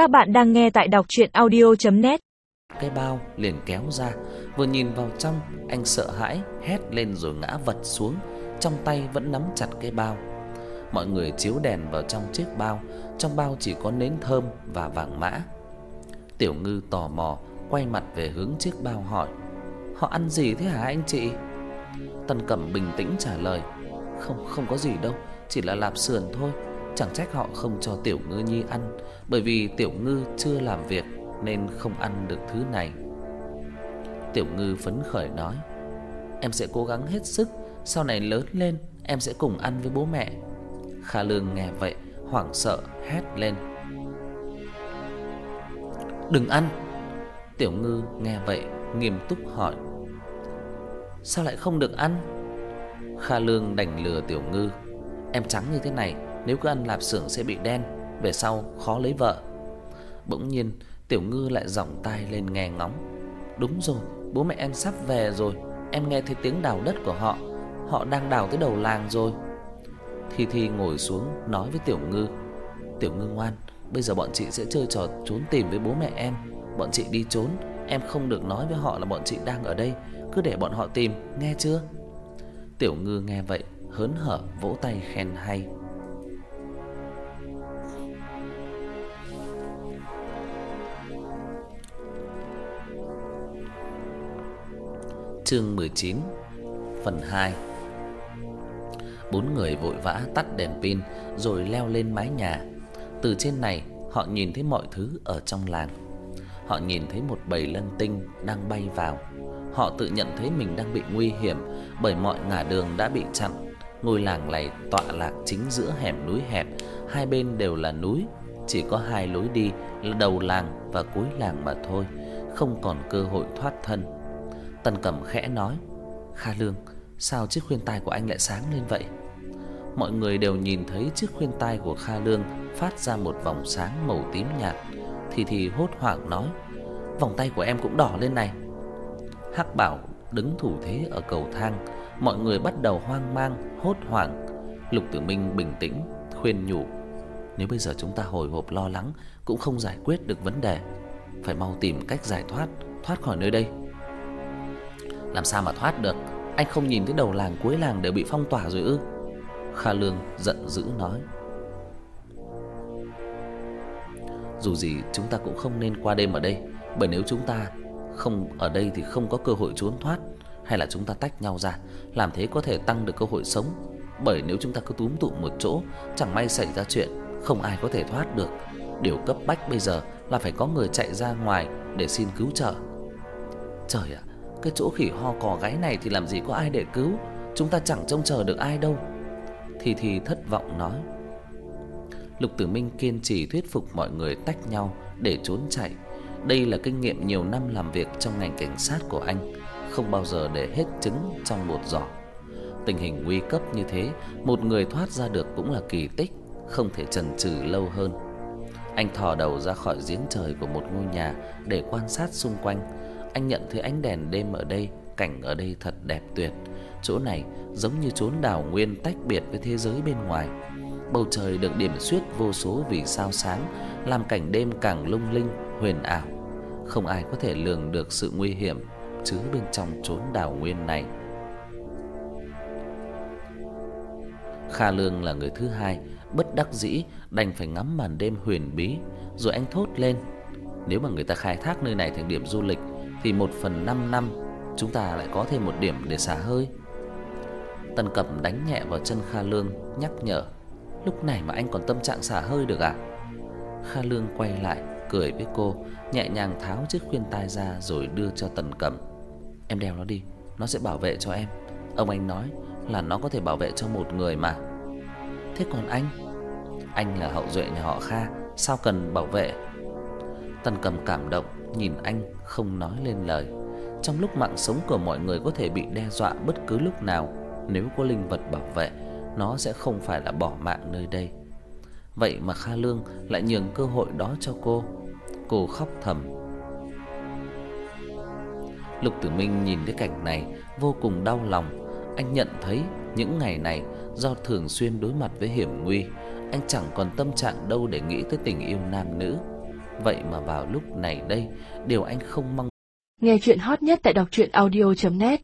Các bạn đang nghe tại đọc audio net Cái bao liền kéo ra, vừa nhìn vào trong, anh sợ hãi hét lên rồi ngã vật xuống, trong tay vẫn nắm chặt cái bao. Mọi người chiếu đèn vào trong chiếc bao, trong bao chỉ có nến thơm và vàng mã. Tiểu Ngư tò mò quay mặt về hướng chiếc bao hỏi: "Họ ăn gì thế hả anh chị?" Tần Cẩm bình tĩnh trả lời: "Không không có gì đâu, chỉ là lạp sườn thôi." Chẳng trách họ không cho Tiểu Ngư Nhi ăn, bởi vì Tiểu Ngư chưa làm việc nên không ăn được thứ này. Tiểu Ngư phấn khởi nói: "Em sẽ cố gắng hết sức, sau này lớn lên em sẽ cùng ăn với bố mẹ." Kha Lương nghe vậy, hoảng sợ hét lên: "Đừng ăn!" Tiểu Ngư nghe vậy, nghiêm túc hỏi: "Sao lại không được ăn?" Kha Lương đành lừa Tiểu Ngư: "Em trắng như thế này, nếu cứ ăn lạp xưởng sẽ bị đen, về sau khó lấy vợ." Bỗng nhiên, Tiểu Ngư lại giọng tai lên nghe ngóng. "Đúng rồi, bố mẹ em sắp về rồi, em nghe thấy tiếng đào đất của họ, họ đang đào tới đầu làng rồi." Thi Thi ngồi xuống nói với Tiểu Ngư: "Tiểu Ngư ngoan, bây giờ bọn chị sẽ chơi trò trốn tìm với bố mẹ em. Bọn chị đi trốn, em không được nói với họ là bọn chị đang ở đây, cứ để bọn họ tìm, nghe chưa?" Tiểu Ngư nghe vậy, hớn hở vỗ tay khen hay. Chương 19 Phần 2 Bốn người vội vã tắt đèn pin rồi leo lên mái nhà. Từ trên này, họ nhìn thấy mọi thứ ở trong làng. Họ nhìn thấy một bầy lân tinh đang bay vào. Họ tự nhận thấy mình đang bị nguy hiểm bởi mọi ngả đường đã bị chặn. Ngôi làng này tọa lạc chính giữa hẻm núi hẹp, hai bên đều là núi, chỉ có hai lối đi là đầu làng và cuối làng mà thôi, không còn cơ hội thoát thân. Tần Cẩm khẽ nói: "Kha Lương, sao chiếc khuyên tai của anh lại sáng lên vậy?" Mọi người đều nhìn thấy chiếc khuyên tai của Kha Lương phát ra một vòng sáng màu tím nhạt, thì thì hốt hoảng nói: "Vòng tay của em cũng đỏ lên này." Hắc Bảo đứng thủ thế ở cầu thang, mọi người bắt đầu hoang mang, hốt hoảng. Lục Tử Minh bình tĩnh khuyên nhủ: "Nếu bây giờ chúng ta hồi hộp lo lắng cũng không giải quyết được vấn đề, phải mau tìm cách giải thoát, thoát khỏi nơi đây." Làm sao mà thoát được? Anh không nhìn thấy đầu làng cuối làng đều bị phong tỏa rồi ư? Kha Lương giận dữ nói. Dù gì chúng ta cũng không nên qua đêm ở đây, bởi nếu chúng ta không ở đây thì không có cơ hội trốn thoát, hay là chúng ta tách nhau ra, làm thế có thể tăng được cơ hội sống. Bởi nếu chúng ta cứ túm tụ một chỗ, chẳng may xảy ra chuyện, không ai có thể thoát được. Điều cấp bách bây giờ là phải có người chạy ra ngoài để xin cứu trợ. Trời ạ, cái chỗ khỉ ho cò gáy này thì làm gì có ai để cứu, chúng ta chẳng trông chờ được ai đâu." Thì thì thất vọng nói. Lục Tử Minh kiên trì thuyết phục mọi người tách nhau để trốn chạy. Đây là kinh nghiệm nhiều năm làm việc trong ngành cảnh sát của anh, không bao giờ để hết trứng trong một giỏ. Tình hình nguy cấp như thế, một người thoát ra được cũng là kỳ tích, không thể chần chừ lâu hơn. Anh thò đầu ra khỏi giếng trời của một ngôi nhà để quan sát xung quanh. Anh nhận thấy ánh đèn đêm ở đây, cảnh ở đây thật đẹp tuyệt. Chỗ này giống như chốn đảo nguyên tách biệt với thế giới bên ngoài. Bầu trời được điểm xuyết vô số vì sao sáng, làm cảnh đêm càng lung linh, huyền ảo. Không ai có thể lường được sự nguy hiểm chứa bên trong chốn đảo nguyên này. Kha Lương là người thứ hai, bất đắc dĩ đành phải ngắm màn đêm huyền bí, rồi anh thốt lên: "Nếu mà người ta khai thác nơi này thành điểm du lịch thì 1 phần 5 năm chúng ta lại có thêm một điểm để xả hơi." Tần Cẩm đánh nhẹ vào chân Kha Lương, nhắc nhở: "Lúc này mà anh còn tâm trạng xả hơi được à?" Kha Lương quay lại, cười với cô, nhẹ nhàng tháo chiếc khuyên tai ra rồi đưa cho Tần Cẩm. "Em đeo nó đi, nó sẽ bảo vệ cho em." Ông anh nói là nó có thể bảo vệ cho một người mà. Thế còn anh? Anh là hậu duệ nhà họ Kha, sao cần bảo vệ? Tần Cẩm cảm động, nhìn anh không nói lên lời. Trong lúc mạng sống của mọi người có thể bị đe dọa bất cứ lúc nào, nếu có linh vật bảo vệ, nó sẽ không phải là bỏ mạng nơi đây. Vậy mà Kha Lương lại nhường cơ hội đó cho cô. Cô khóc thầm. Lục Tử Minh nhìn thấy cảnh này vô cùng đau lòng. Anh nhận thấy những ngày này do thường xuyên đối mặt với hiểm nguy, anh chẳng còn tâm trạng đâu để nghĩ tới tình yêu nam nữ. Vậy mà vào lúc này đây, điều anh không mong Nghe chuyện hot nhất tại đọc truyện audio net.